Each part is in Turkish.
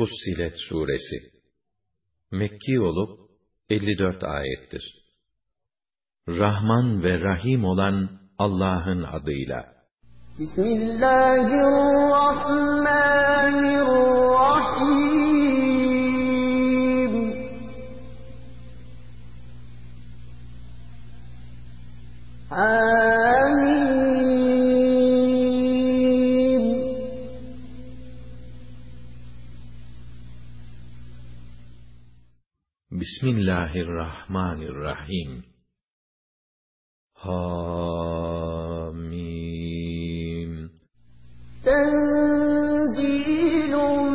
Fussilet Suresi Mekki olup 54 ayettir. Rahman ve Rahim olan Allah'ın adıyla. Bismillahirrahmanirrahim. Bismillahirrahmanirrahim. Hamim. Tenzilun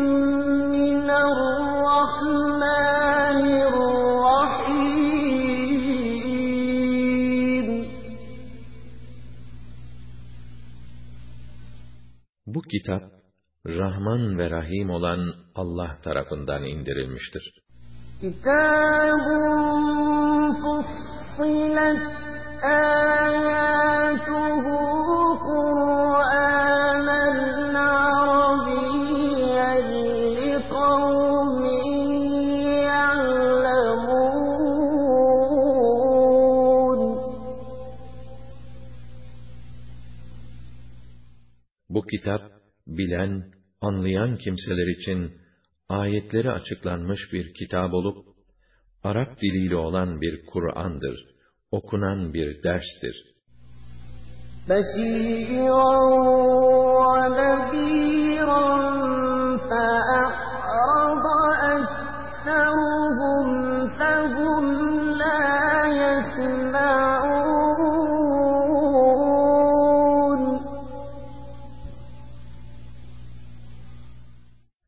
minarrahmanirrahim. Bu kitap, Rahman ve Rahim olan Allah tarafından indirilmiştir. كتاب فصلت آياته قرآنا عربيا لقوم يعلمون Bu kitap, bilen, anlayan kimseler için ayetleri açıklanmış bir kitap olup, Arap diliyle olan bir Kur'an'dır, okunan bir derstir.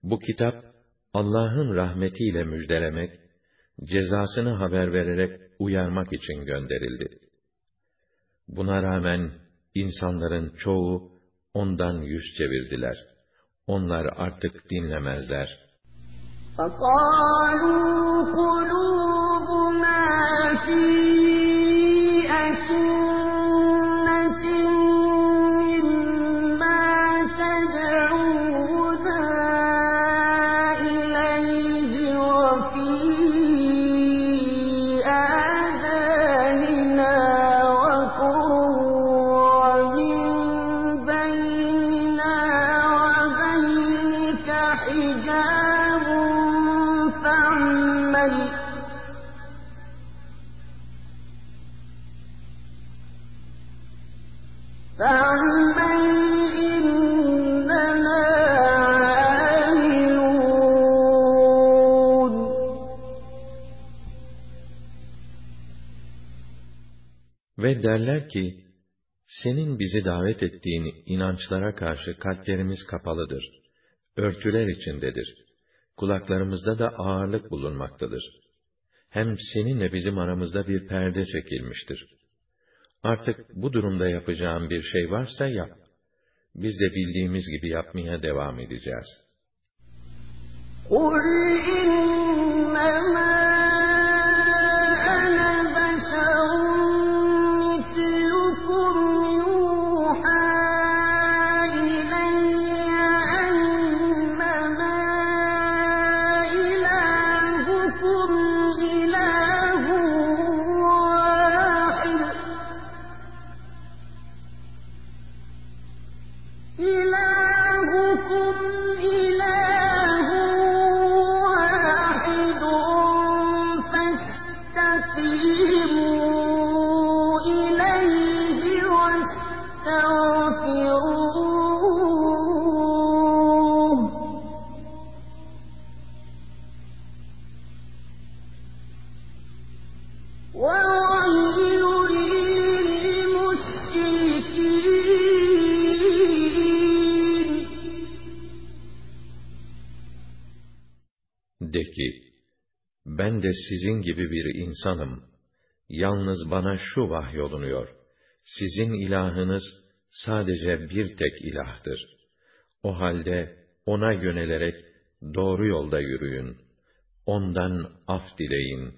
Bu kitap Allah'ın rahmetiyle müjdelemek, cezasını haber vererek uyarmak için gönderildi. Buna rağmen insanların çoğu ondan yüz çevirdiler. Onlar artık dinlemezler. فقالوا قلوبنا في Ve derler ki, senin bizi davet ettiğin inançlara karşı kalplerimiz kapalıdır. Örtüler içindedir. Kulaklarımızda da ağırlık bulunmaktadır. Hem seninle bizim aramızda bir perde çekilmiştir. Artık bu durumda yapacağım bir şey varsa yap. Biz de bildiğimiz gibi yapmaya devam edeceğiz. قل ben de sizin gibi bir insanım. Yalnız bana şu vahyolunuyor. Sizin ilahınız sadece bir tek ilahtır. O halde ona yönelerek doğru yolda yürüyün. Ondan af dileyin.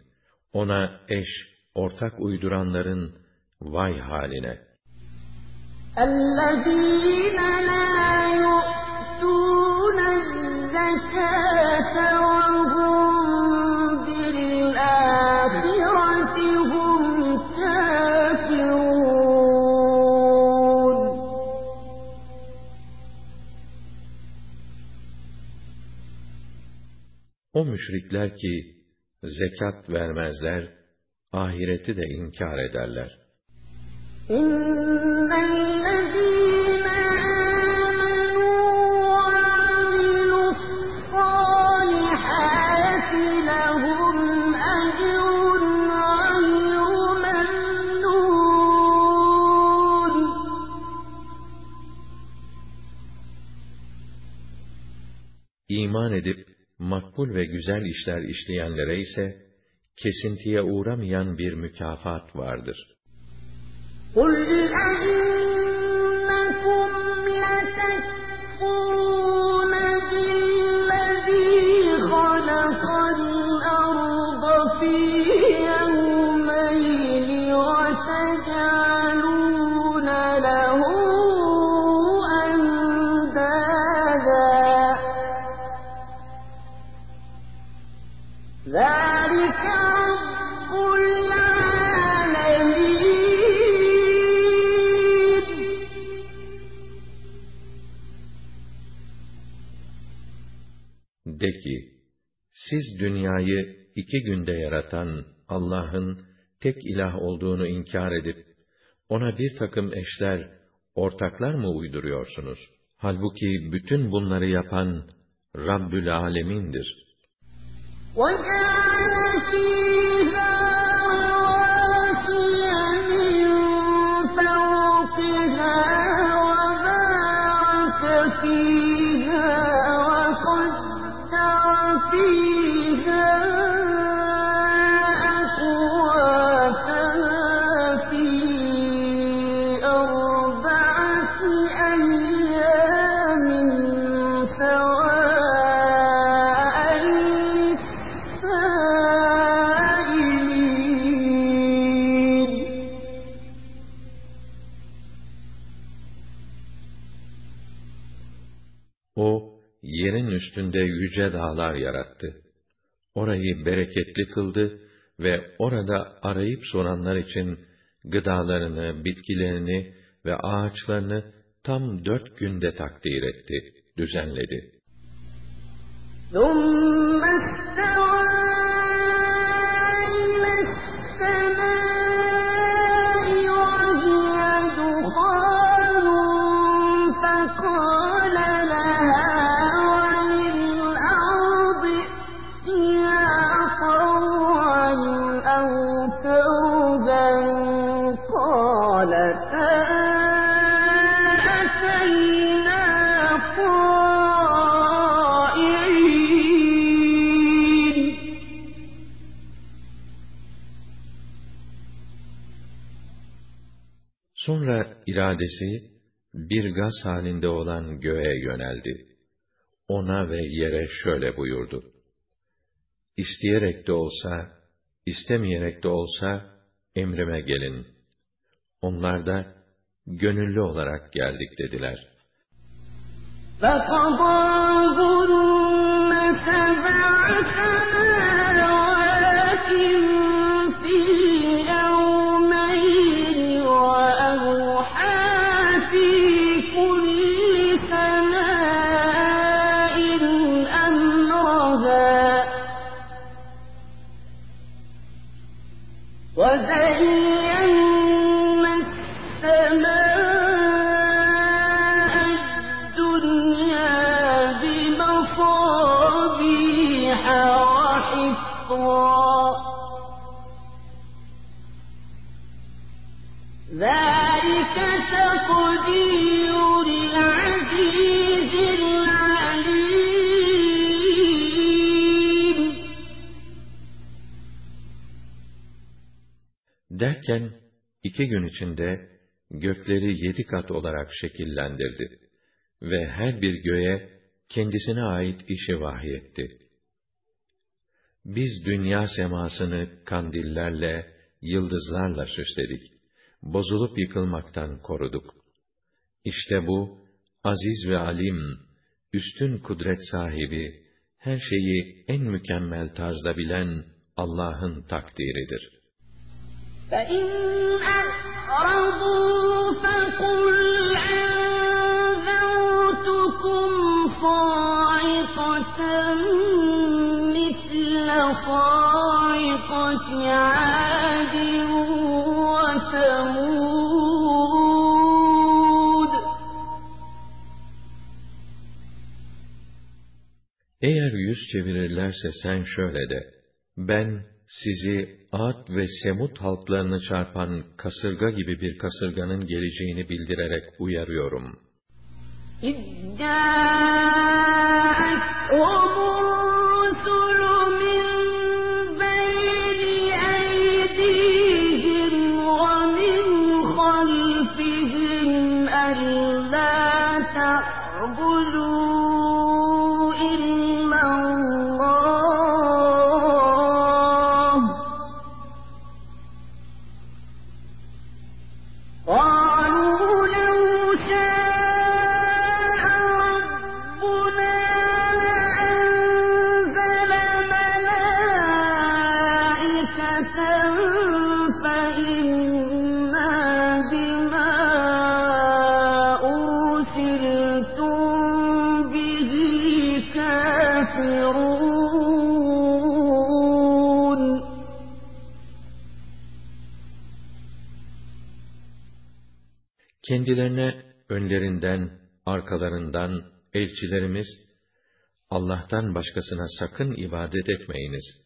Ona eş, ortak uyduranların vay haline. الذين لا يؤتون الزَّكَاةَ O müşrikler ki zekat vermezler, ahireti de inkar ederler. İman edip makbul ve güzel işler işleyenlere ise kesintiye uğramayan bir mükafat vardır. قُلْ De ki, siz dünyayı iki günde yaratan Allah'ın tek ilah olduğunu inkar edip, ona bir takım eşler, ortaklar mı uyduruyorsunuz? Halbuki bütün bunları yapan Rabbül Alemin'dir. وَجَعَلَ yüce dağlar yarattı. Orayı bereketli kıldı ve orada arayıp soranlar için gıdalarını, bitkilerini ve ağaçlarını tam dört günde takdir etti, düzenledi. ثُمَّ Sonra iradesi bir gaz halinde olan göğe yöneldi. Ona ve yere şöyle buyurdu. İsteyerek de olsa, istemeyerek de olsa emrime gelin. Onlar da gönüllü olarak geldik dediler. فَقَضَاهُنَّ سَبْعَ Derken, iki gün içinde gökleri yedi kat olarak şekillendirdi ve her bir göğe kendisine ait işi vahyetti. Biz dünya semasını kandillerle, yıldızlarla süsledik. Bozulup yıkılmaktan koruduk. İşte bu, aziz ve alim, üstün kudret sahibi, her şeyi en mükemmel tarzda bilen Allah'ın takdiridir. فَإِنْ أَعْرَضُوا فَقُلْ أَنذَرْتُكُمْ صَاعِقَةً مِثْلَ صَاعِقَةِ yüz çevirirlerse sen şöyle de, ben sizi Ad ve Semud halklarını çarpan kasırga gibi bir kasırganın geleceğini bildirerek uyarıyorum. إِذْ elçilerimiz, Allah'tan başkasına sakın ibadet etmeyiniz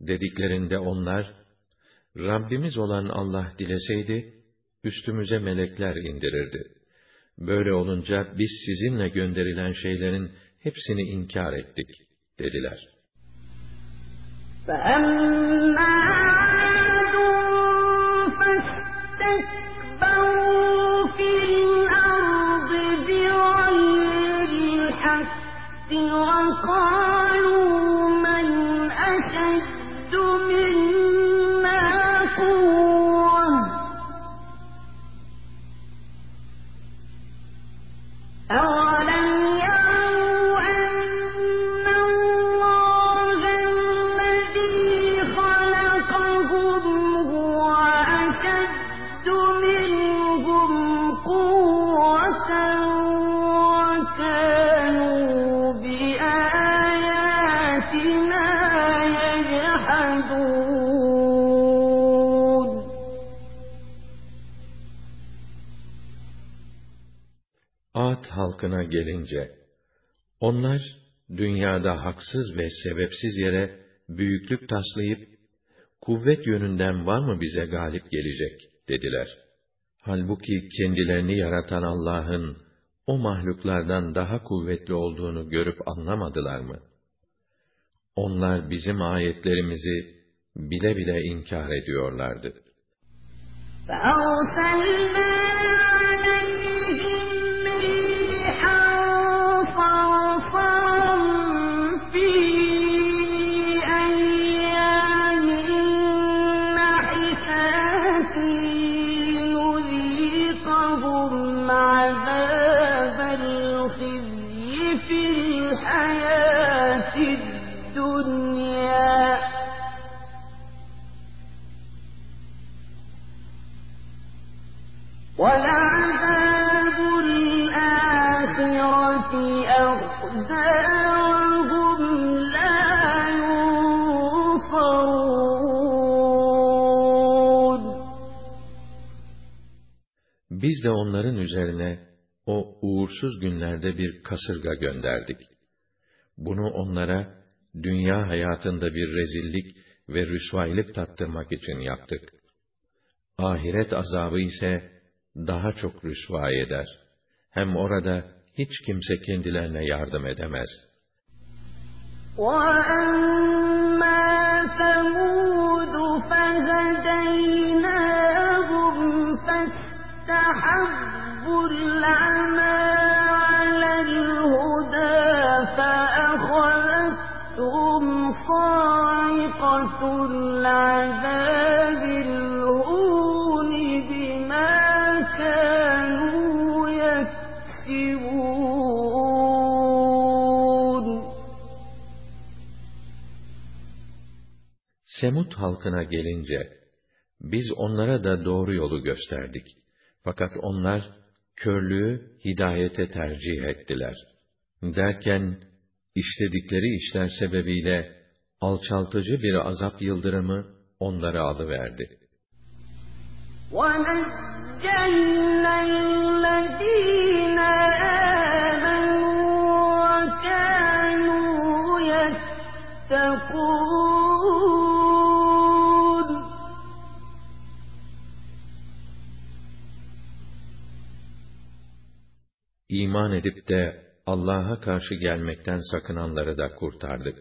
dediklerinde onlar, Rabbimiz olan Allah dileseydi, üstümüze melekler indirirdi. Böyle olunca biz sizinle gönderilen şeylerin hepsini inkar ettik, dediler. فَأَمَّا الْحَقِّ Ad halkına gelince, onlar dünyada haksız ve sebepsiz yere büyüklük taslayıp, kuvvet yönünden var mı bize galip gelecek, dediler. Halbuki kendilerini yaratan Allah'ın, o mahluklardan daha kuvvetli olduğunu görüp anlamadılar mı? Onlar bizim ayetlerimizi bile bile inkar ediyorlardı. فَأَرْسَلْنَا Biz de onların üzerine o uğursuz günlerde bir kasırga gönderdik. Bunu onlara dünya hayatında bir rezillik ve rüsvaylık tattırmak için yaptık. Ahiret azabı ise daha çok rüsva eder. Hem orada hiç kimse kendilerine yardım edemez. وَأَمَّا ثَمُودُ فَهَدَيْنَاهُمْ Semut halkına gelince, biz onlara da doğru yolu gösterdik. Fakat onlar, körlüğü hidayete tercih ettiler. Derken, işledikleri işler sebebiyle, alçaltıcı bir azap yıldırımı onları alıverdi. وَنَجَّيْنَا الَّذ۪ينَ İman edip de Allah'a karşı gelmekten sakınanları da kurtardık.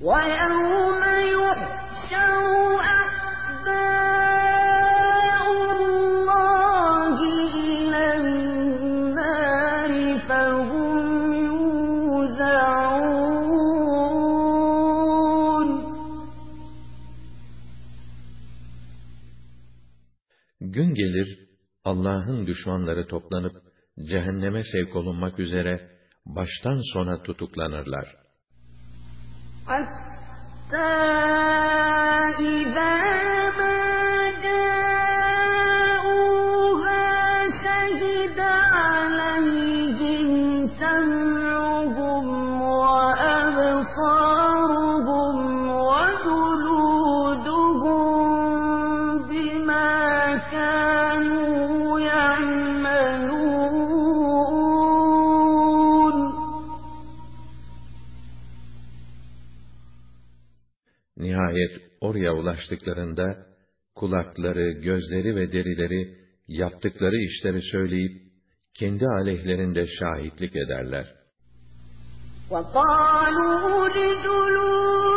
وَيَوْمَ يُحْشَرُ Gün gelir, Allah'ın düşmanları toplanıp, cehenneme sevk olunmak üzere, baştan sona tutuklanırlar. Hatta İzâ oraya ulaştıklarında, kulakları, gözleri ve derileri, yaptıkları işleri söyleyip, kendi aleyhlerinde şahitlik ederler. وَقَالُوا لِجُلُودِهِمْ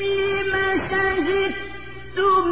لِمَ شَهِدتُّمْ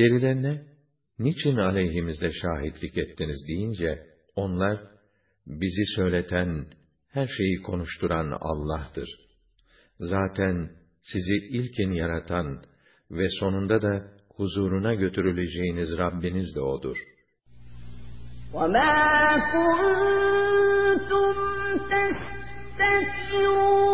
Derilerine, niçin aleyhimizde şahitlik ettiniz deyince, onlar, bizi söyleten, her şeyi konuşturan Allah'tır. Zaten sizi ilkin yaratan ve sonunda da huzuruna götürüleceğiniz Rabbiniz de O'dur. وَمَا كُنْتُمْ تَسْتَكْبِرُونَ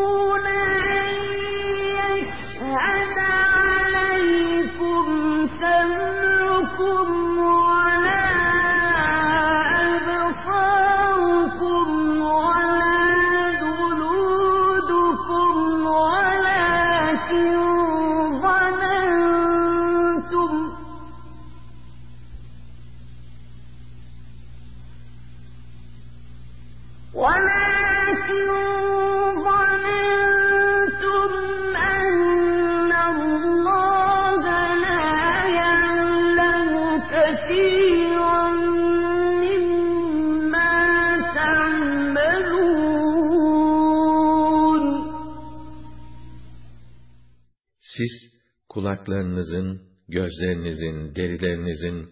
kulaklarınızın, gözlerinizin, derilerinizin,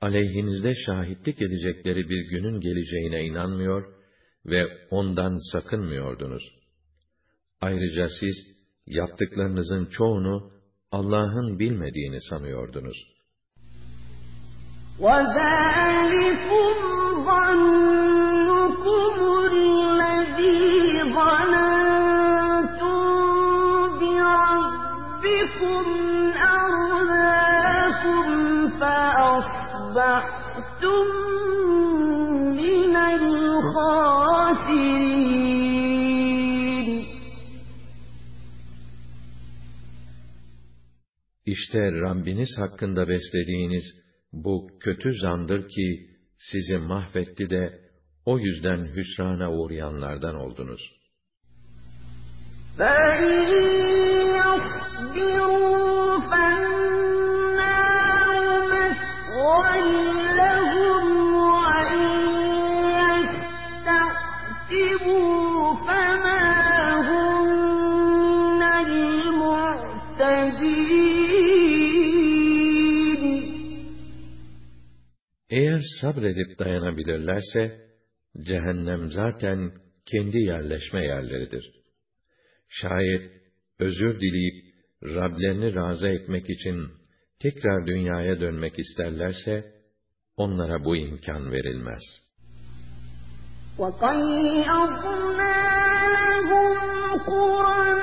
aleyhinizde şahitlik edecekleri bir günün geleceğine inanmıyor ve ondan sakınmıyordunuz. Ayrıca siz, yaptıklarınızın çoğunu Allah'ın bilmediğini sanıyordunuz. وَذَٰلِكُمْ ظَنُّكُمُ İşte Rabbiniz hakkında beslediğiniz bu kötü zandır ki sizi mahvetti de o yüzden hüsrana uğrayanlardan oldunuz. فَاِنْ Eğer sabredip dayanabilirlerse, cehennem zaten kendi yerleşme yerleridir. Şayet özür dileyip Rablerini razı etmek için tekrar dünyaya dönmek isterlerse, onlara bu imkan verilmez. وَقَيَّضْنَا لَهُمْ قُرَنَاءَ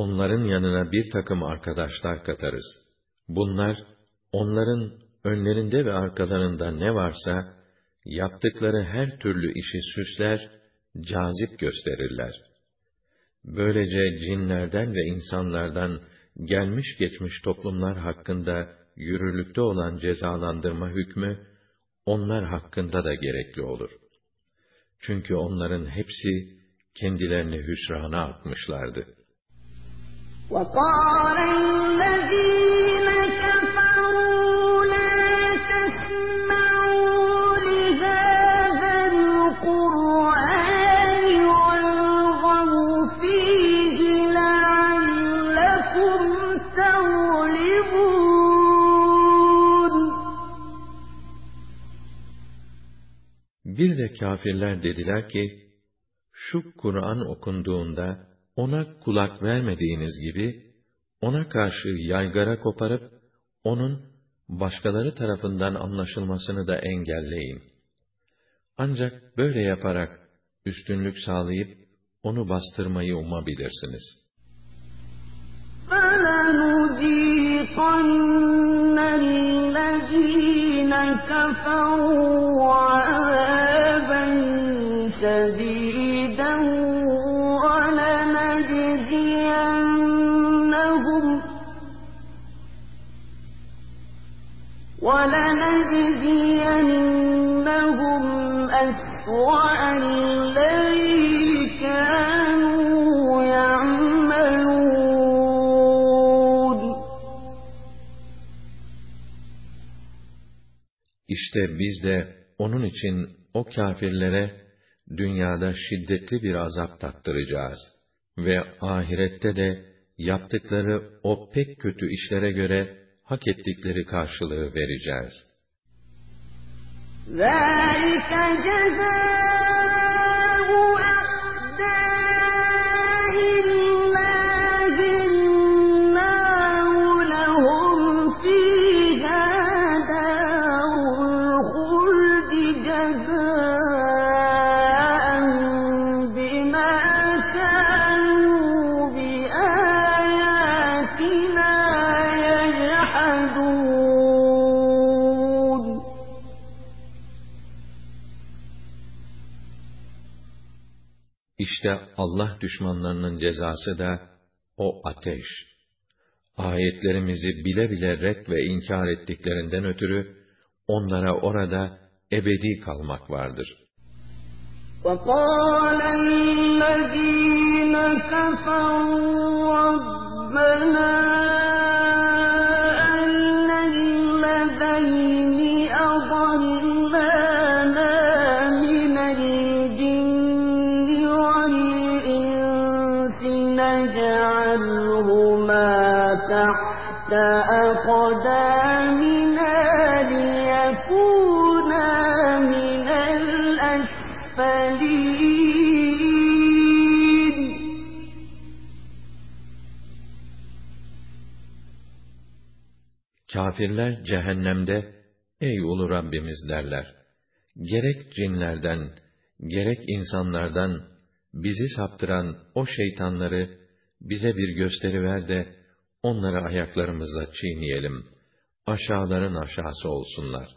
onların yanına bir takım arkadaşlar katarız. Bunlar, onların önlerinde ve arkalarında ne varsa, yaptıkları her türlü işi süsler, cazip gösterirler. Böylece cinlerden ve insanlardan gelmiş geçmiş toplumlar hakkında yürürlükte olan cezalandırma hükmü, onlar hakkında da gerekli olur. Çünkü onların hepsi kendilerini hüsrana atmışlardı. وَقَالَ الَّذِينَ كَفَرُوا لَا تَسْمَعُوا لِهَٰذَا الْقُرْآنِ وَالْغَوْا فِيهِ لَعَلَّكُمْ تَغْلِبُونَ Bir de kâfirler dediler ki, şu Kur'an okunduğunda, ona kulak vermediğiniz gibi, ona karşı yaygara koparıp, onun başkaları tarafından anlaşılmasını da engelleyin. Ancak böyle yaparak, üstünlük sağlayıp, onu bastırmayı umabilirsiniz. فَلَنُذِيقَنَّ الَّذِينَ كَفَرُوا عَذَابًا شَدِيدًا İşte biz de onun için o kâfirlere dünyada şiddetli bir azap tattıracağız. Ve ahirette de yaptıkları o pek kötü işlere göre hak ettikleri karşılığı vereceğiz. ذَٰلِكَ جَزَاءُ Allah düşmanlarının cezası da o ateş. Ayetlerimizi bile bile red ve inkar ettiklerinden ötürü onlara orada ebedi kalmak vardır. وَقَالَ الَّذِينَ كَفَرُوا رَبَّنَا Kafirler cehennemde, ey ulu Rabbimiz derler. gerek cinlerden, gerek insanlardan bizi saptıran o şeytanları bize bir gösteri ver de onları ayaklarımızla çiğneyelim. Aşağıların aşağısı olsunlar.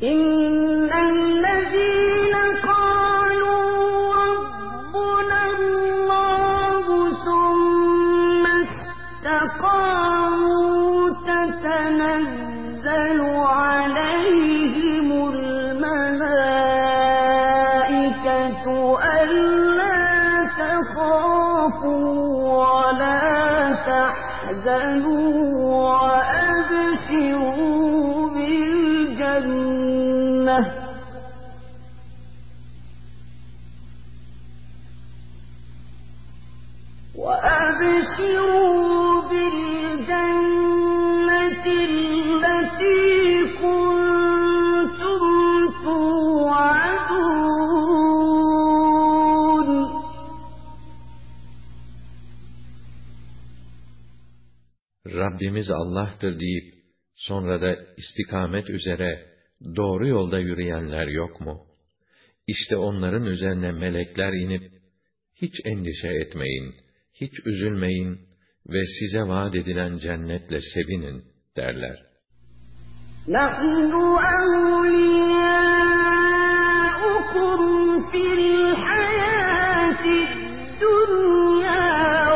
İnnellezîne Rabbimiz Allah'tır deyip, sonra da istikamet üzere doğru yolda yürüyenler yok mu? İşte onların üzerine melekler inip, hiç endişe etmeyin, hiç üzülmeyin ve size vaat edilen cennetle sevinin derler. نَحْنُ أَوْلِيَاؤُكُمْ فِي الْحَيَاةِ الدُّنْيَا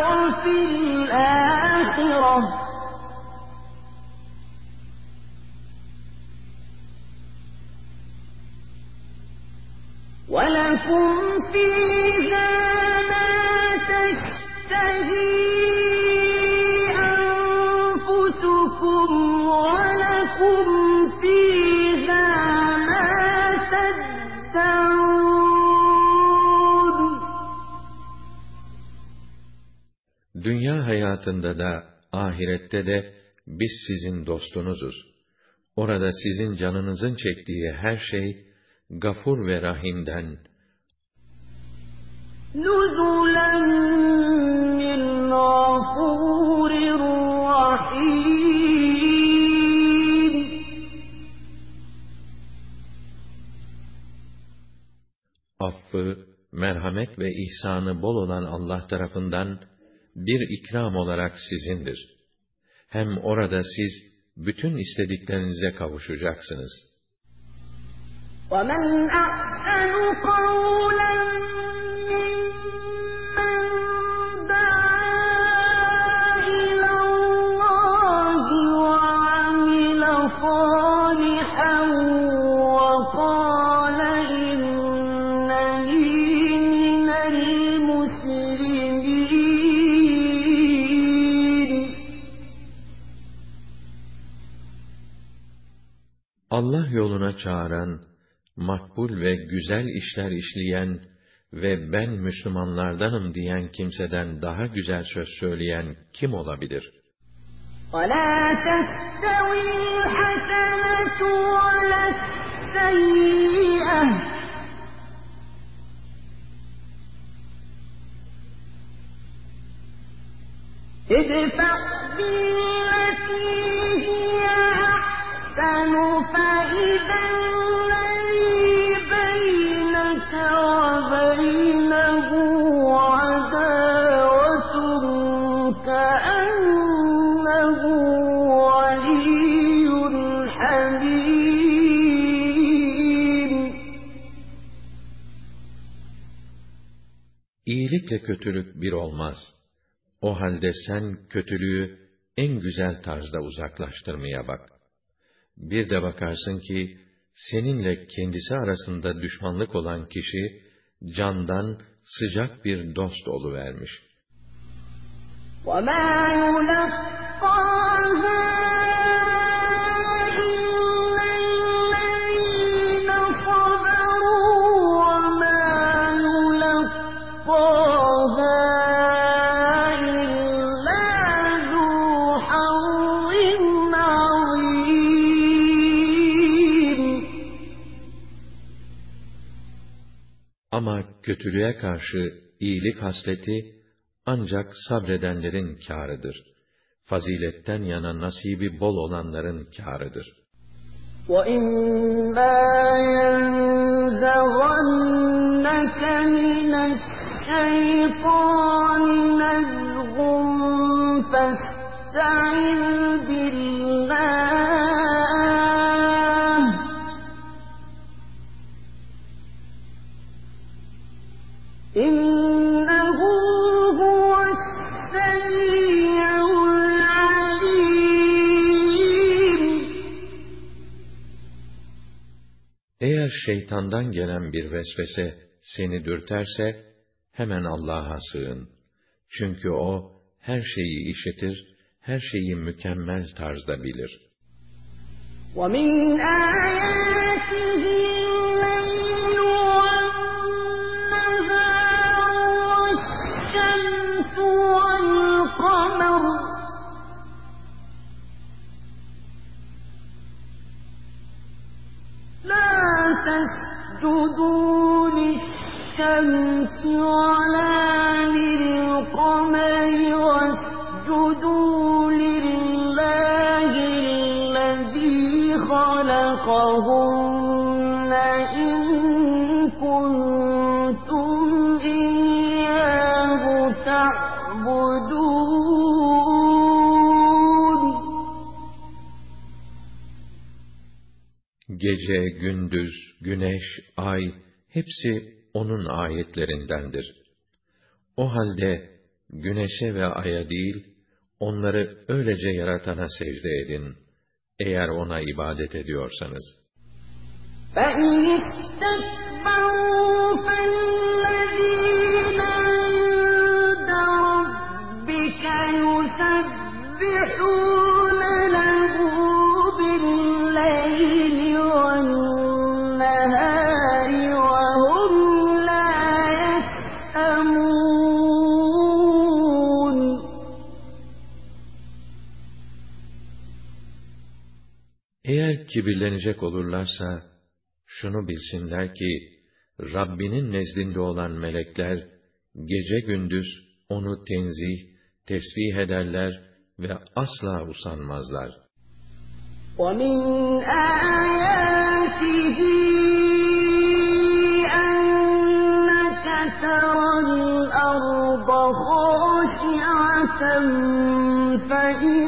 وَفِي الْآخِرَةِ ولكم فيها Dünya hayatında da, ahirette de, biz sizin dostunuzuz. Orada sizin canınızın çektiği her şey, gafur ve rahimden. Nuzulen min gafurir rahim. Affı, merhamet ve ihsanı bol olan Allah tarafından, bir ikram olarak sizindir. Hem orada siz bütün istediklerinize kavuşacaksınız.'' ومن أحسن قولا Allah yoluna çağıran makbul ve güzel işler işleyen ve ben Müslümanlardanım diyen kimseden daha güzel söz söyleyen kim olabilir? وَلَا تَسْتَوِي الْحَسَنَةُ وَلَا السَّيِّئَةُ ادفع بالتي هي أحسن فإذا İyilikle kötülük bir olmaz. O halde sen kötülüğü en güzel tarzda uzaklaştırmaya bak. Bir de bakarsın ki, seninle kendisi arasında düşmanlık olan kişi, candan sıcak bir dost oluvermiş. وَمَا يُلَقَّاهَا kötülüğe karşı iyilik hasleti ancak sabredenlerin kârıdır. Faziletten yana nasibi bol olanların kârıdır. وَإِمَّا şeytandan gelen bir vesvese seni dürterse, hemen Allah'a sığın. Çünkü o, her şeyi işitir, her şeyi mükemmel tarzda bilir. ومن آياته تسجدوا للشمس ولا للقمر واسجدوا لله الذي خلقهن Gece, gündüz, güneş, ay, hepsi onun ayetlerindendir. O halde güneşe ve aya değil, onları öylece yaratana secde edin, eğer ona ibadet ediyorsanız. فإن استكبروا فالذين عند ربك يسبحون kibirlenecek olurlarsa, şunu bilsinler ki, Rabbinin nezdinde olan melekler, gece gündüz onu tenzih, tesbih ederler ve asla usanmazlar. ومن آياته أنك ترى الأرض خاشعة فإذا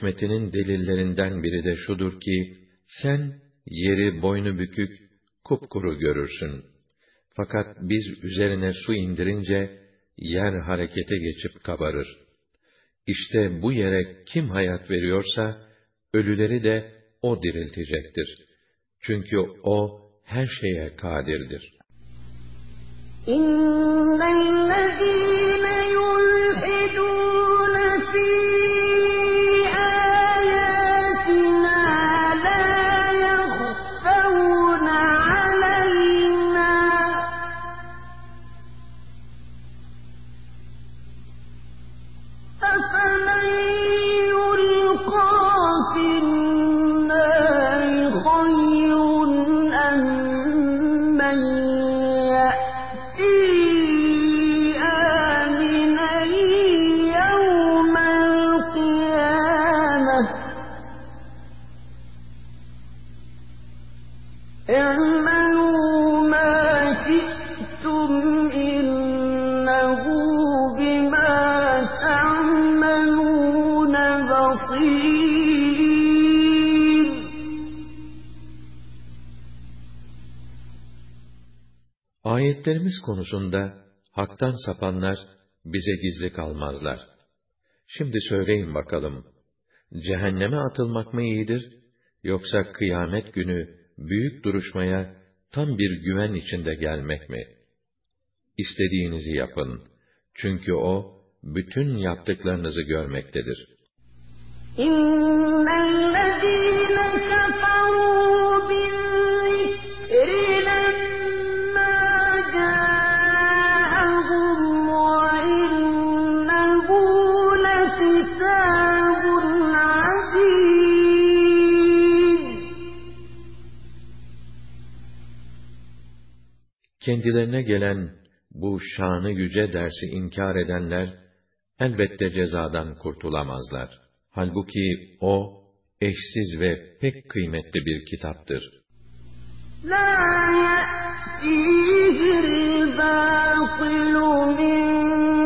hikmetinin delillerinden biri de şudur ki, sen yeri boynu bükük, kupkuru görürsün. Fakat biz üzerine su indirince, yer harekete geçip kabarır. İşte bu yere kim hayat veriyorsa, ölüleri de o diriltecektir. Çünkü o, her şeye kadirdir. İnnellezîne yulhidûne fî konusunda haktan sapanlar bize gizli kalmazlar. Şimdi söyleyin bakalım, cehenneme atılmak mı iyidir, yoksa kıyamet günü büyük duruşmaya tam bir güven içinde gelmek mi? İstediğinizi yapın. Çünkü o, bütün yaptıklarınızı görmektedir. إن الذين كفروا Kendilerine gelen bu şanı yüce dersi inkar edenler, elbette cezadan kurtulamazlar. Halbuki o, eşsiz ve pek kıymetli bir kitaptır. لا يأتيه الباطل من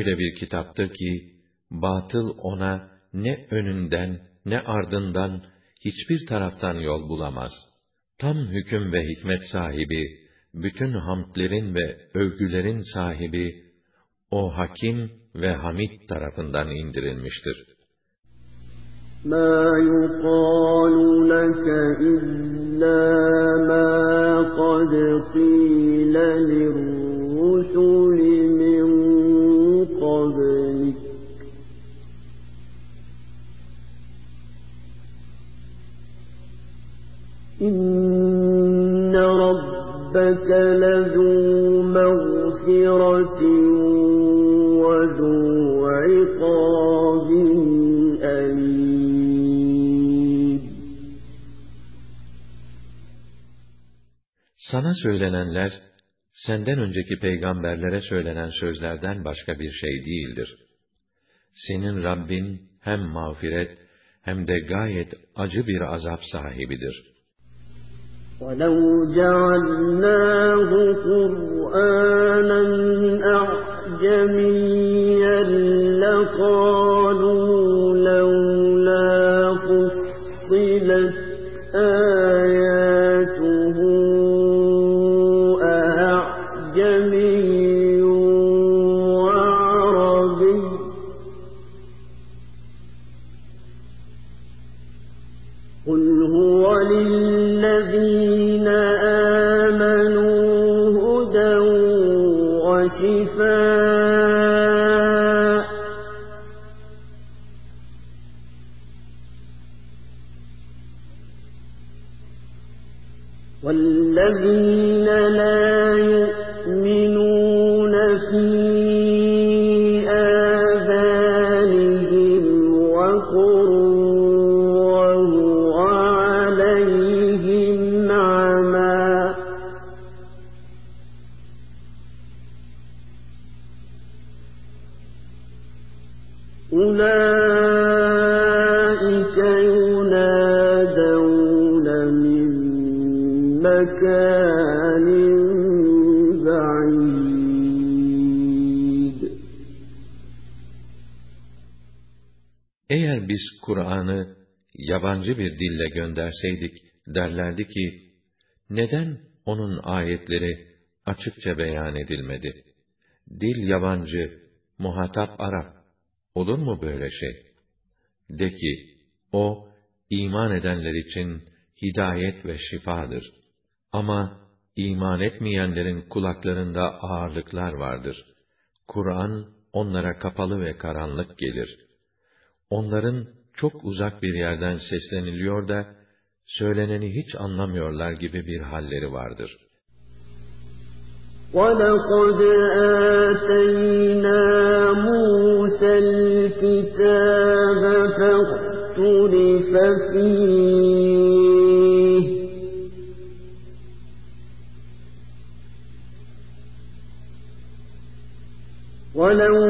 Öyle bir kitaptır ki, batıl ona ne önünden ne ardından hiçbir taraftan yol bulamaz. Tam hüküm ve hikmet sahibi, bütün hamdlerin ve övgülerin sahibi, o hakim ve hamid tarafından indirilmiştir. ما يقال لك إلا ما قد قيل للرسل Sana söylenenler, senden önceki peygamberlere söylenen sözlerden başka bir şey değildir. Senin Rabbin hem mağfiret hem de gayet acı bir azap sahibidir. ولو جعلناه قرآنا أعجميا لقالوا bir dille gönderseydik, derlerdi ki, neden onun ayetleri açıkça beyan edilmedi? Dil yabancı, muhatap Arap. Olur mu böyle şey? De ki, o, iman edenler için hidayet ve şifadır. Ama iman etmeyenlerin kulaklarında ağırlıklar vardır. Kur'an onlara kapalı ve karanlık gelir. Onların çok uzak bir yerden sesleniliyor da, söyleneni hiç anlamıyorlar gibi bir halleri vardır. ولقد آتينا موسى الكتاب فاختلف فيه ولولا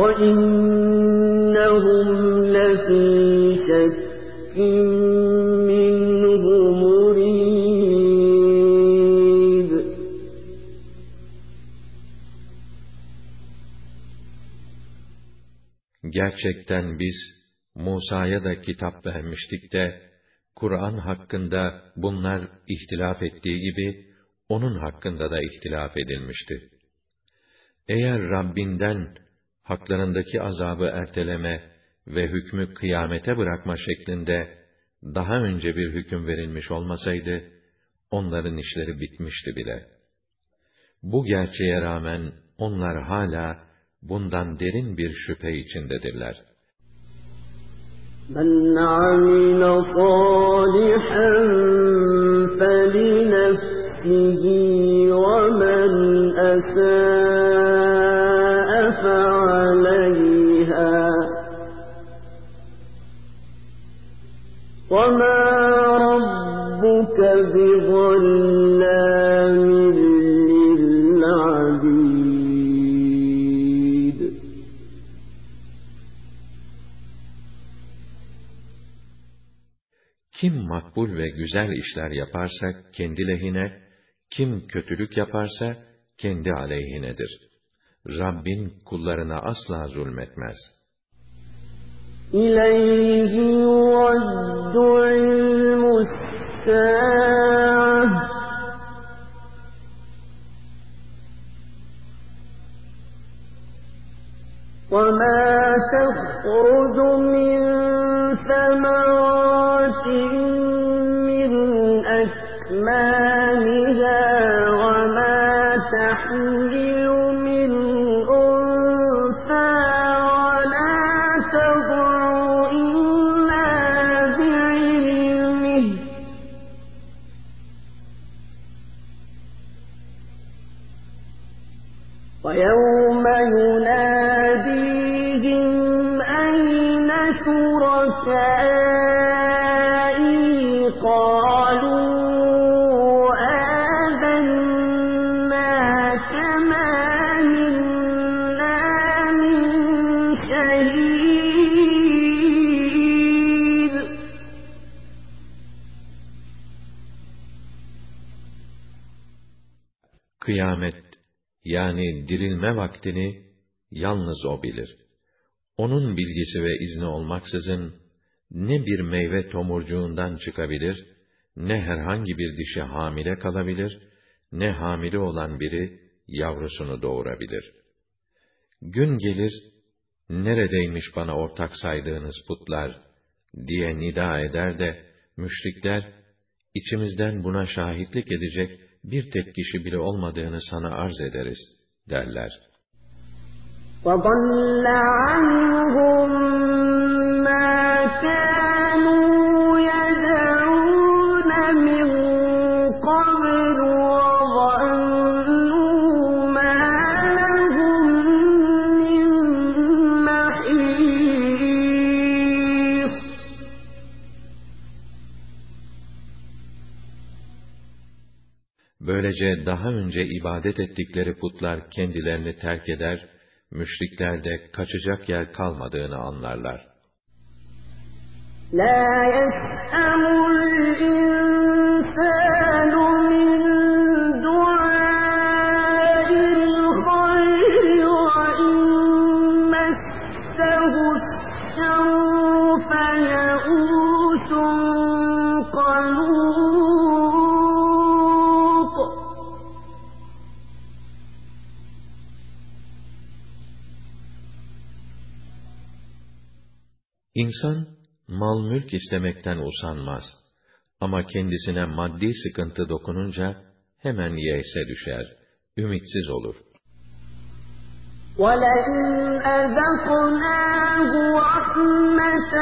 وَإِنَّهُمْ لَفِي شَكٍّ مِّنْهُ مُرِيبٍ Gerçekten biz Musa'ya da kitap vermiştik de Kur'an hakkında bunlar ihtilaf ettiği gibi onun hakkında da ihtilaf edilmişti. Eğer Rabbinden haklarındaki azabı erteleme ve hükmü kıyamete bırakma şeklinde daha önce bir hüküm verilmiş olmasaydı, onların işleri bitmişti bile. Bu gerçeğe rağmen onlar hala bundan derin bir şüphe içindedirler. من عمل صالحا فلنفسه ومن أساء وما ربك بظلام للعبيد Kim makbul ve güzel işler yaparsa kendi lehine, kim kötülük yaparsa kendi aleyhinedir. Rabbin kullarına asla zulmetmez.'' إليه يرد علم الساعة. وما تخرج من ثمرات ويوم يناديهم أين شركائي؟ Yani dirilme vaktini yalnız O bilir. Onun bilgisi ve izni olmaksızın, ne bir meyve tomurcuğundan çıkabilir, ne herhangi bir dişi hamile kalabilir, ne hamile olan biri yavrusunu doğurabilir. Gün gelir, neredeymiş bana ortak saydığınız putlar, diye nida eder de, müşrikler, içimizden buna şahitlik edecek bir tek kişi bile olmadığını sana arz ederiz, derler. وضل عنهم ما كانوا Böylece daha önce ibadet ettikleri putlar kendilerini terk eder, müşriklerde kaçacak yer kalmadığını anlarlar. لا يسأم الإنسان İnsan, mal mülk istemekten usanmaz. Ama kendisine maddi sıkıntı dokununca, hemen yeyse düşer, ümitsiz olur. ولئن أذقناه رحمة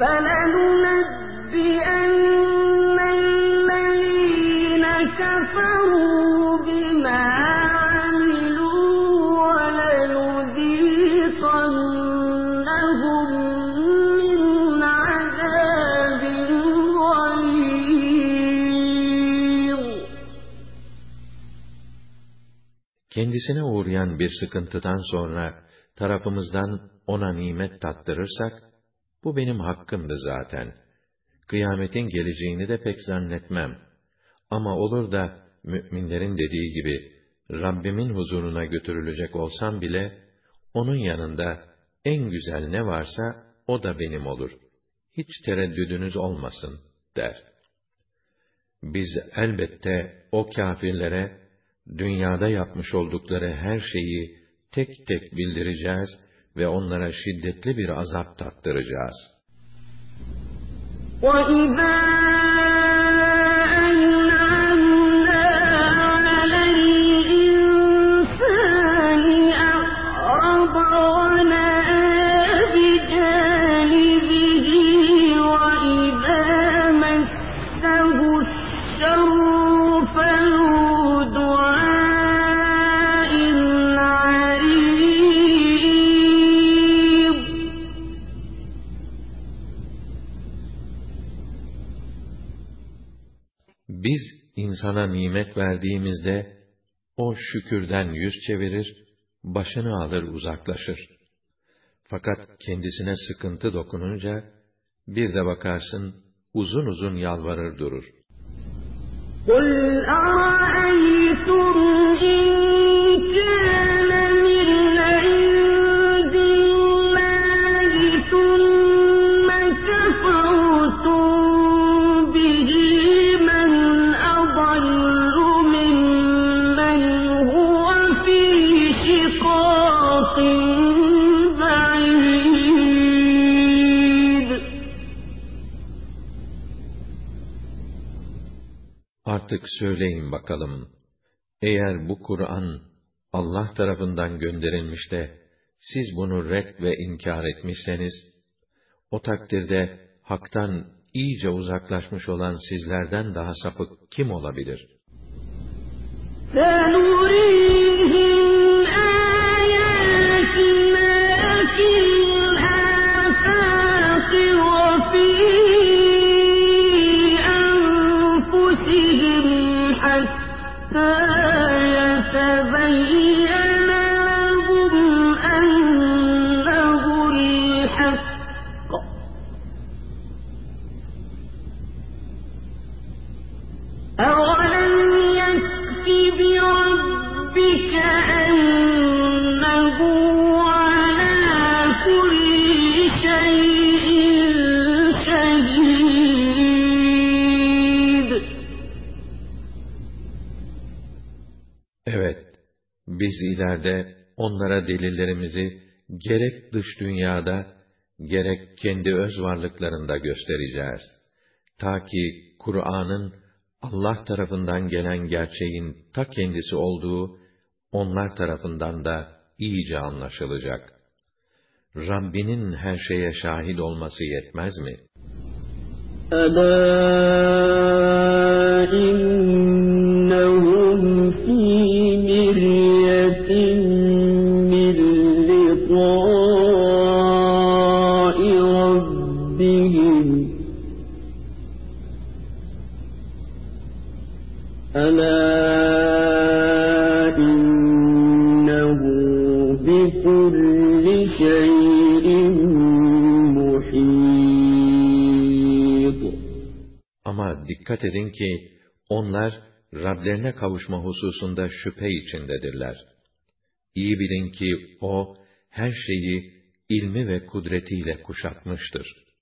فلننبئن الذين كفروا بما عملوا ولنذيقنهم من عذاب غليظ Kendisine uğrayan bir sıkıntıdan sonra tarafımızdan ona nimet tattırırsak, bu benim hakkımdı zaten. Kıyametin geleceğini de pek zannetmem. Ama olur da müminlerin dediği gibi Rabbimin huzuruna götürülecek olsam bile onun yanında en güzel ne varsa o da benim olur. Hiç tereddüdünüz olmasın der. Biz elbette o kâfirlere dünyada yapmış oldukları her şeyi tek tek bildireceğiz ve onlara şiddetli bir azap tattıracağız. وَإِذَا insana nimet verdiğimizde, o şükürden yüz çevirir, başını alır uzaklaşır. Fakat kendisine sıkıntı dokununca, bir de bakarsın, uzun uzun yalvarır durur. قُلْ أَرَأَيْتُمْ إِنْ Artık söyleyin bakalım, eğer bu Kur'an Allah tarafından gönderilmiş de, siz bunu red ve inkar etmişseniz, o takdirde haktan iyice uzaklaşmış olan sizlerden daha sapık kim olabilir? حتى يتبين biz ileride onlara delillerimizi gerek dış dünyada, gerek kendi öz varlıklarında göstereceğiz. Ta ki Kur'an'ın Allah tarafından gelen gerçeğin ta kendisi olduğu, onlar tarafından da iyice anlaşılacak. Rabbinin her şeye şahit olması yetmez mi? Ela dikkat edin ki, onlar Rablerine kavuşma hususunda şüphe içindedirler. İyi bilin ki O, her şeyi ilmi ve kudretiyle kuşatmıştır.